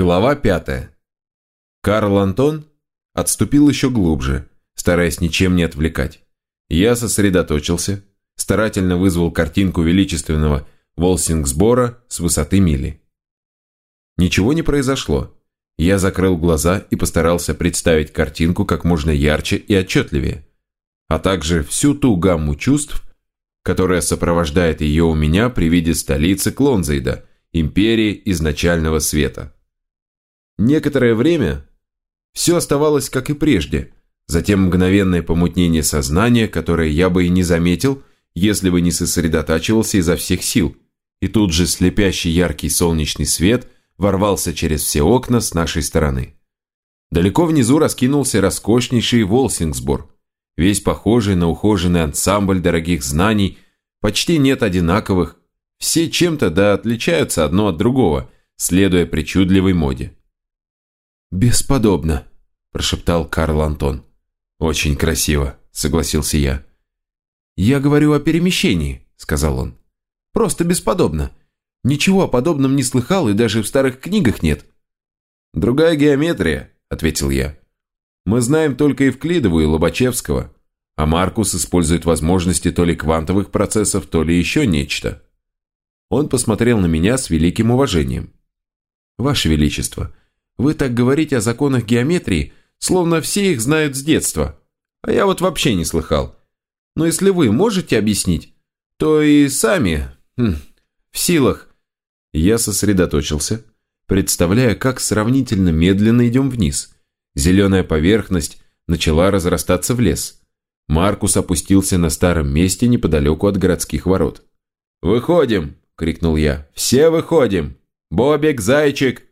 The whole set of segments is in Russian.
Глава пятая. Карл Антон отступил еще глубже, стараясь ничем не отвлекать. Я сосредоточился, старательно вызвал картинку величественного Волсингсбора с высоты мили. Ничего не произошло. Я закрыл глаза и постарался представить картинку как можно ярче и отчетливее, а также всю ту гамму чувств, которая сопровождает ее у меня при виде столицы Клонзейда, империи изначального света. Некоторое время все оставалось как и прежде, затем мгновенное помутнение сознания, которое я бы и не заметил, если бы не сосредотачивался изо всех сил, и тут же слепящий яркий солнечный свет – ворвался через все окна с нашей стороны. Далеко внизу раскинулся роскошнейший Волсингсбор, весь похожий на ухоженный ансамбль дорогих знаний, почти нет одинаковых, все чем-то да отличаются одно от другого, следуя причудливой моде. «Бесподобно», – прошептал Карл Антон. «Очень красиво», – согласился я. «Я говорю о перемещении», – сказал он. «Просто бесподобно. Ничего о подобном не слыхал и даже в старых книгах нет». «Другая геометрия», – ответил я. «Мы знаем только Евклидову и Лобачевского, а Маркус использует возможности то ли квантовых процессов, то ли еще нечто». Он посмотрел на меня с великим уважением. «Ваше Величество, вы так говорите о законах геометрии, словно все их знают с детства, а я вот вообще не слыхал. Но если вы можете объяснить, то и сами хм, в силах я сосредоточился, представляя, как сравнительно медленно идем вниз. Зеленая поверхность начала разрастаться в лес. Маркус опустился на старом месте неподалеку от городских ворот. «Выходим!» – крикнул я. «Все выходим! Бобик, зайчик!»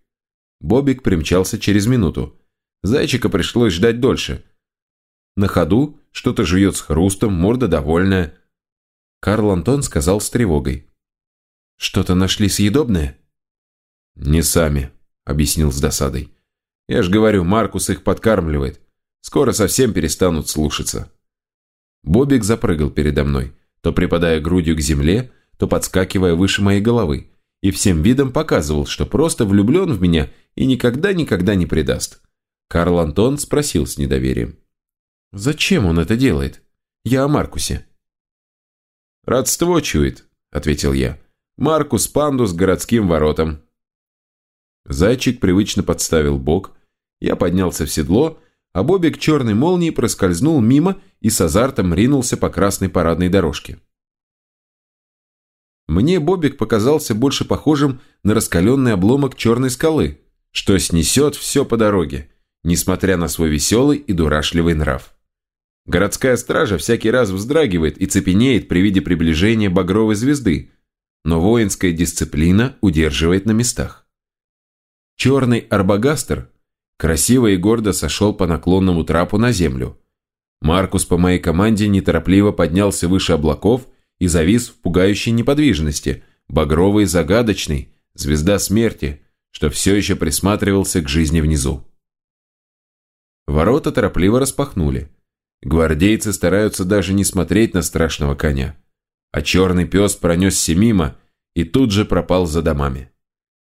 Бобик примчался через минуту. Зайчика пришлось ждать дольше. На ходу что-то жует с хрустом, морда довольная. Карл Антон сказал с тревогой. «Что-то нашли съедобное?» «Не сами», — объяснил с досадой. «Я ж говорю, Маркус их подкармливает. Скоро совсем перестанут слушаться». Бобик запрыгал передо мной, то припадая грудью к земле, то подскакивая выше моей головы, и всем видом показывал, что просто влюблен в меня и никогда-никогда не предаст. Карл Антон спросил с недоверием. «Зачем он это делает? Я о Маркусе». «Родство чует», — ответил я. Маркус Пандус городским воротам. Зайчик привычно подставил бок. Я поднялся в седло, а Бобик черной молнией проскользнул мимо и с азартом ринулся по красной парадной дорожке. Мне Бобик показался больше похожим на раскаленный обломок черной скалы, что снесет все по дороге, несмотря на свой веселый и дурашливый нрав. Городская стража всякий раз вздрагивает и цепенеет при виде приближения багровой звезды, но воинская дисциплина удерживает на местах. Черный арбагастер красиво и гордо сошел по наклонному трапу на землю. Маркус по моей команде неторопливо поднялся выше облаков и завис в пугающей неподвижности, багровый загадочный, звезда смерти, что все еще присматривался к жизни внизу. Ворота торопливо распахнули. Гвардейцы стараются даже не смотреть на страшного коня а черный пес пронесся мимо и тут же пропал за домами.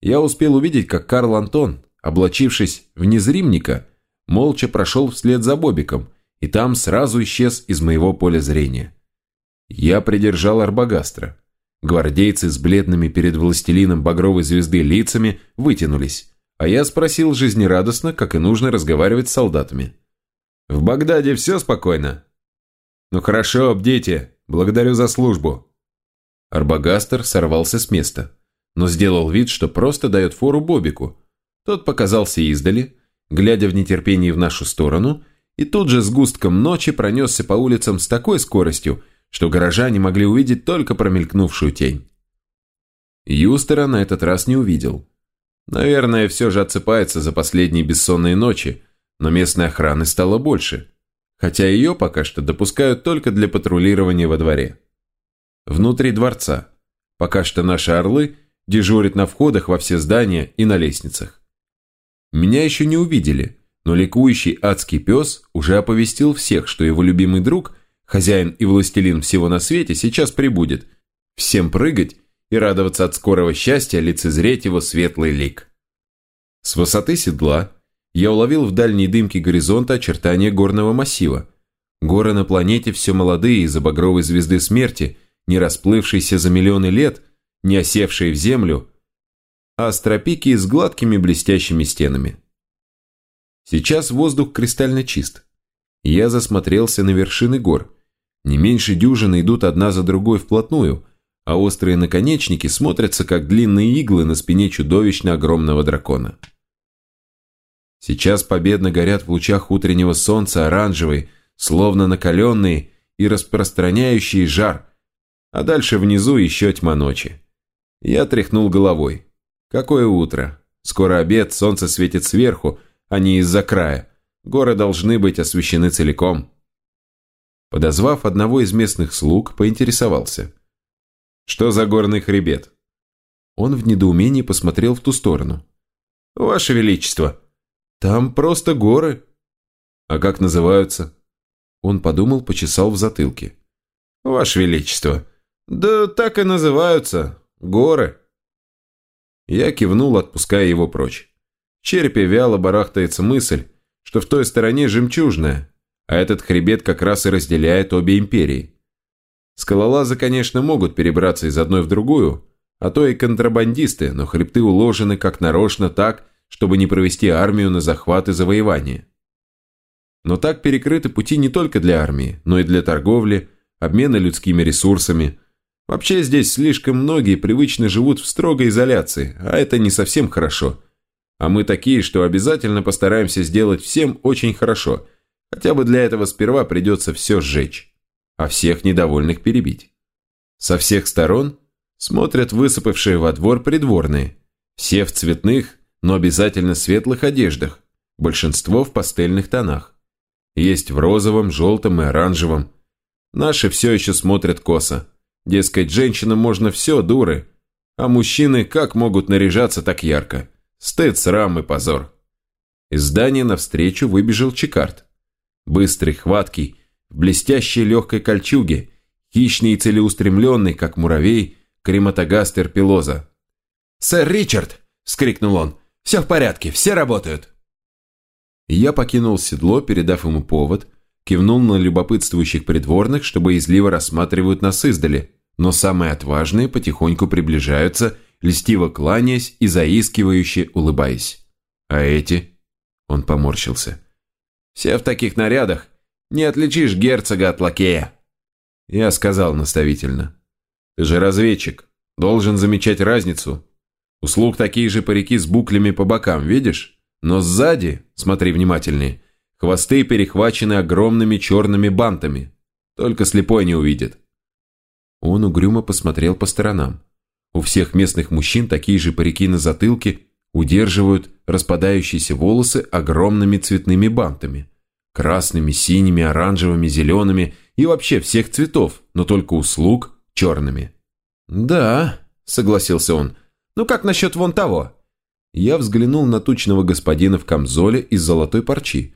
Я успел увидеть, как Карл Антон, облачившись в незримника, молча прошел вслед за Бобиком и там сразу исчез из моего поля зрения. Я придержал Арбагастра. Гвардейцы с бледными перед властелином багровой звезды лицами вытянулись, а я спросил жизнерадостно, как и нужно разговаривать с солдатами. «В Багдаде все спокойно?» «Ну хорошо, бдите, Благодарю за службу». Арбагастер сорвался с места, но сделал вид, что просто дает фору Бобику. Тот показался издали, глядя в нетерпении в нашу сторону, и тут же с густком ночи пронесся по улицам с такой скоростью, что горожане могли увидеть только промелькнувшую тень. Юстера на этот раз не увидел. Наверное, все же отсыпается за последние бессонные ночи, но местной охраны стало больше хотя ее пока что допускают только для патрулирования во дворе. Внутри дворца. Пока что наши орлы дежурят на входах во все здания и на лестницах. Меня еще не увидели, но ликующий адский пес уже оповестил всех, что его любимый друг, хозяин и властелин всего на свете, сейчас прибудет. Всем прыгать и радоваться от скорого счастья лицезреть его светлый лик. С высоты седла я уловил в дальней дымке горизонта очертания горного массива. Горы на планете все молодые из-за багровой звезды смерти, не расплывшиеся за миллионы лет, не осевшие в землю, а астропики с гладкими блестящими стенами. Сейчас воздух кристально чист. Я засмотрелся на вершины гор. Не меньше дюжины идут одна за другой вплотную, а острые наконечники смотрятся, как длинные иглы на спине чудовищно огромного дракона. Сейчас победно горят в лучах утреннего солнца оранжевые, словно накаленные и распространяющие жар, а дальше внизу еще тьма ночи. Я тряхнул головой. Какое утро! Скоро обед, солнце светит сверху, а не из-за края. Горы должны быть освещены целиком. Подозвав одного из местных слуг, поинтересовался. «Что за горный хребет?» Он в недоумении посмотрел в ту сторону. «Ваше Величество, там просто горы». «А как называются?» Он подумал, почесал в затылке. «Ваше Величество, да так и называются. Горы». Я кивнул, отпуская его прочь. В черепе вяло барахтается мысль, что в той стороне жемчужная, а этот хребет как раз и разделяет обе империи. Скалолазы, конечно, могут перебраться из одной в другую, а то и контрабандисты, но хребты уложены как нарочно так, чтобы не провести армию на захват и завоевание. Но так перекрыты пути не только для армии, но и для торговли, обмена людскими ресурсами. Вообще здесь слишком многие привычно живут в строгой изоляции, а это не совсем хорошо. А мы такие, что обязательно постараемся сделать всем очень хорошо. Хотя бы для этого сперва придется все сжечь, а всех недовольных перебить. Со всех сторон смотрят высыпавшие во двор придворные, все в цветных, но обязательно светлых одеждах, большинство в пастельных тонах. Есть в розовом, желтом и оранжевом. Наши все еще смотрят косо. Дескать, женщинам можно все, дуры. А мужчины как могут наряжаться так ярко? Стыд, срам и позор. Из здания навстречу выбежал Чикард. Быстрый, хваткий, в блестящей легкой кольчуге, хищный и целеустремленный, как муравей, крематогастер пилоза. «Сэр Ричард!» – вскрикнул он. Все в порядке, все работают». Я покинул седло, передав ему повод, кивнул на любопытствующих придворных, что боязливо рассматривают нас издали, но самые отважные потихоньку приближаются, льстиво кланяясь и заискивающе улыбаясь. А эти? Он поморщился. Все в таких нарядах. Не отличишь герцога от лакея. Я сказал наставительно. Ты же разведчик. Должен замечать разницу у слуг такие же парики с буклями по бокам, видишь? Но сзади, смотри внимательнее, хвосты перехвачены огромными черными бантами. Только слепой не увидит. Он угрюмо посмотрел по сторонам. У всех местных мужчин такие же парики на затылке удерживают распадающиеся волосы огромными цветными бантами. Красными, синими, оранжевыми, зелеными и вообще всех цветов, но только у слуг черными. «Да», — согласился он, — ну как насчет вон того?» Я взглянул на тучного господина в камзоле из золотой парчи.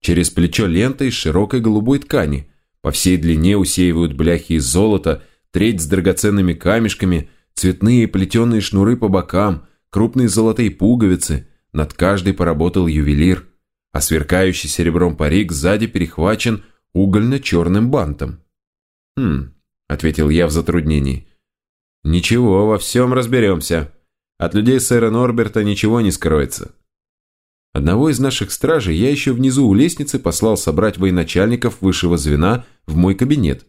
Через плечо лента из широкой голубой ткани. По всей длине усеивают бляхи из золота, треть с драгоценными камешками, цветные плетеные шнуры по бокам, крупные золотые пуговицы. Над каждой поработал ювелир. А сверкающий серебром парик сзади перехвачен угольно-черным бантом. «Хм», — ответил я в затруднении. «Ничего, во всем разберемся». От людей сэра Норберта ничего не скроется. Одного из наших стражей я еще внизу у лестницы послал собрать военачальников высшего звена в мой кабинет.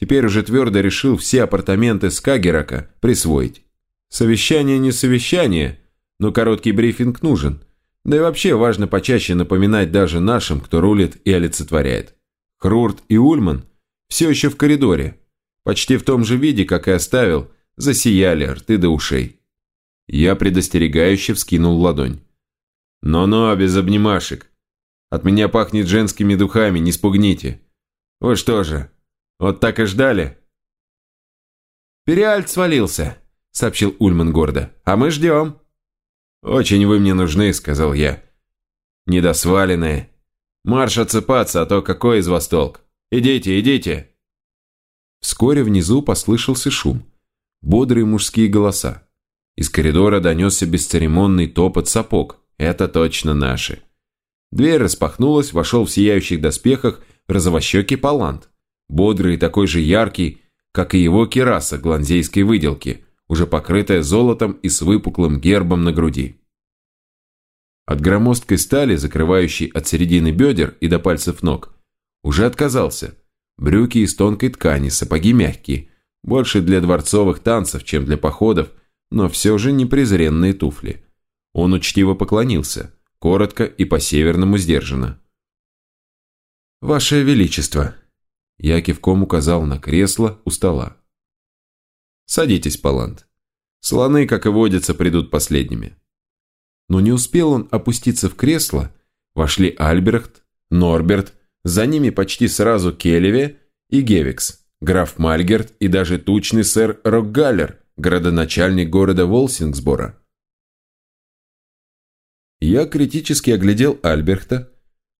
Теперь уже твердо решил все апартаменты Скагерака присвоить. Совещание не совещание, но короткий брифинг нужен. Да и вообще важно почаще напоминать даже нашим, кто рулит и олицетворяет. Хрурт и Ульман все еще в коридоре. Почти в том же виде, как и оставил, засияли рты до ушей. Я предостерегающе вскинул ладонь. «Но-но, без обнимашек. От меня пахнет женскими духами, не спугните. Вы что же, вот так и ждали?» «Периальт свалился», — сообщил Ульман гордо. «А мы ждем». «Очень вы мне нужны», — сказал я. «Недосваленные. Марш отсыпаться, а то какой из вас толк? Идите, идите». Вскоре внизу послышался шум. Бодрые мужские голоса. Из коридора донесся бесцеремонный топот сапог. это точно наши. Дверь распахнулась, вошел в сияющих доспехах розовощекий палант, бодрый и такой же яркий, как и его кераса гланзейской выделки, уже покрытая золотом и с выпуклым гербом на груди. От громоздкой стали, закрывающей от середины бедер и до пальцев ног, уже отказался. Брюки из тонкой ткани, сапоги мягкие, больше для дворцовых танцев, чем для походов, но все же не презренные туфли. Он учтиво поклонился, коротко и по-северному сдержанно. «Ваше Величество!» Я кивком указал на кресло у стола. «Садитесь, Палант. Слоны, как и водится, придут последними». Но не успел он опуститься в кресло, вошли Альберт, Норберт, за ними почти сразу Келеве и Гевикс, граф Мальгерт и даже тучный сэр Рокгаллер, градоначальник города Волсингсбора. Я критически оглядел Альберта.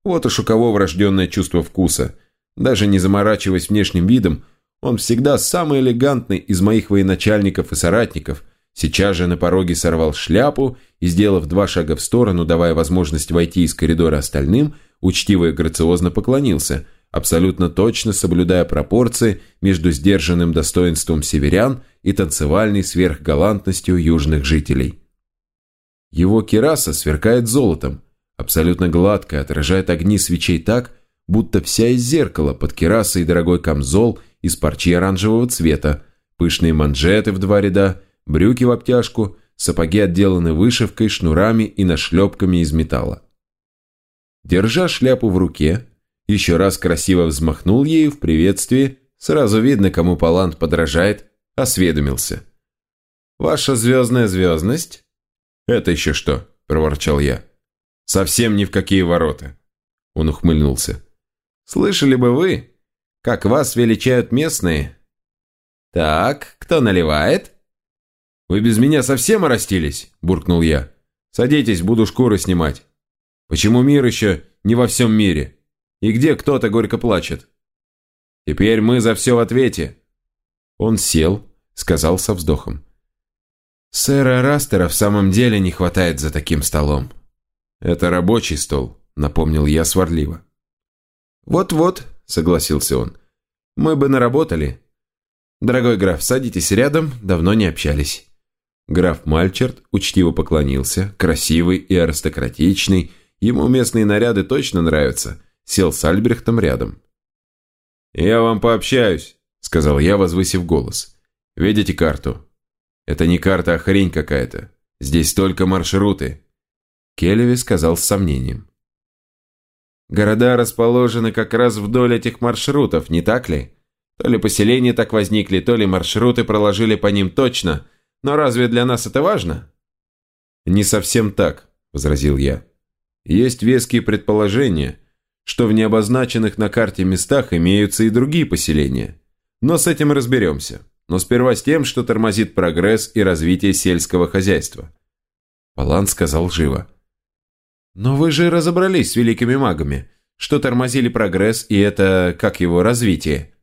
Вот уж у кого врожденное чувство вкуса. Даже не заморачиваясь внешним видом, он всегда самый элегантный из моих военачальников и соратников. Сейчас же на пороге сорвал шляпу и, сделав два шага в сторону, давая возможность войти из коридора остальным, учтиво и грациозно поклонился – абсолютно точно соблюдая пропорции между сдержанным достоинством северян и танцевальной сверхгалантностью южных жителей. Его кераса сверкает золотом, абсолютно гладко отражает огни свечей так, будто вся из зеркала под керасой дорогой камзол из парчи оранжевого цвета, пышные манжеты в два ряда, брюки в обтяжку, сапоги отделаны вышивкой, шнурами и нашлепками из металла. Держа шляпу в руке, еще раз красиво взмахнул ею в приветствии, сразу видно, кому Палант подражает, осведомился. «Ваша звездная звездность?» «Это еще что?» – проворчал я. «Совсем ни в какие ворота!» Он ухмыльнулся. «Слышали бы вы, как вас величают местные?» «Так, кто наливает?» «Вы без меня совсем оростились?» – буркнул я. «Садитесь, буду шкуры снимать. Почему мир еще не во всем мире?» И где кто-то горько плачет? Теперь мы за все в ответе. Он сел, сказал со вздохом. Сэра Растера в самом деле не хватает за таким столом. Это рабочий стол, напомнил я сварливо. Вот-вот, согласился он. Мы бы наработали. Дорогой граф, садитесь рядом, давно не общались. Граф Мальчерт учтиво поклонился, красивый и аристократичный, ему местные наряды точно нравятся – сел с Альбрехтом рядом. «Я вам пообщаюсь», — сказал я, возвысив голос. «Видите карту? Это не карта, а хрень какая-то. Здесь только маршруты». Келеви сказал с сомнением. «Города расположены как раз вдоль этих маршрутов, не так ли? То ли поселения так возникли, то ли маршруты проложили по ним точно. Но разве для нас это важно?» «Не совсем так», — возразил я. «Есть веские предположения» что в необозначенных на карте местах имеются и другие поселения. Но с этим разберемся. Но сперва с тем, что тормозит прогресс и развитие сельского хозяйства. Палан сказал живо. «Но вы же разобрались с великими магами, что тормозили прогресс и это, как его, развитие».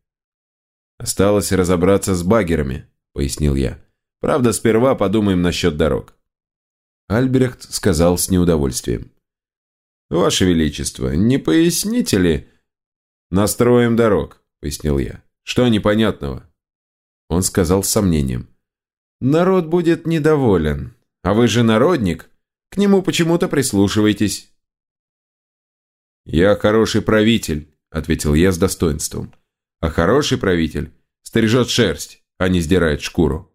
«Осталось разобраться с багерами», — пояснил я. «Правда, сперва подумаем насчет дорог». Альбрехт сказал с неудовольствием. «Ваше Величество, не поясните ли?» «Настроим дорог», — пояснил я. «Что непонятного?» Он сказал с сомнением. «Народ будет недоволен. А вы же народник. К нему почему-то прислушиваетесь». «Я хороший правитель», — ответил я с достоинством. «А хороший правитель стрижет шерсть, а не сдирает шкуру».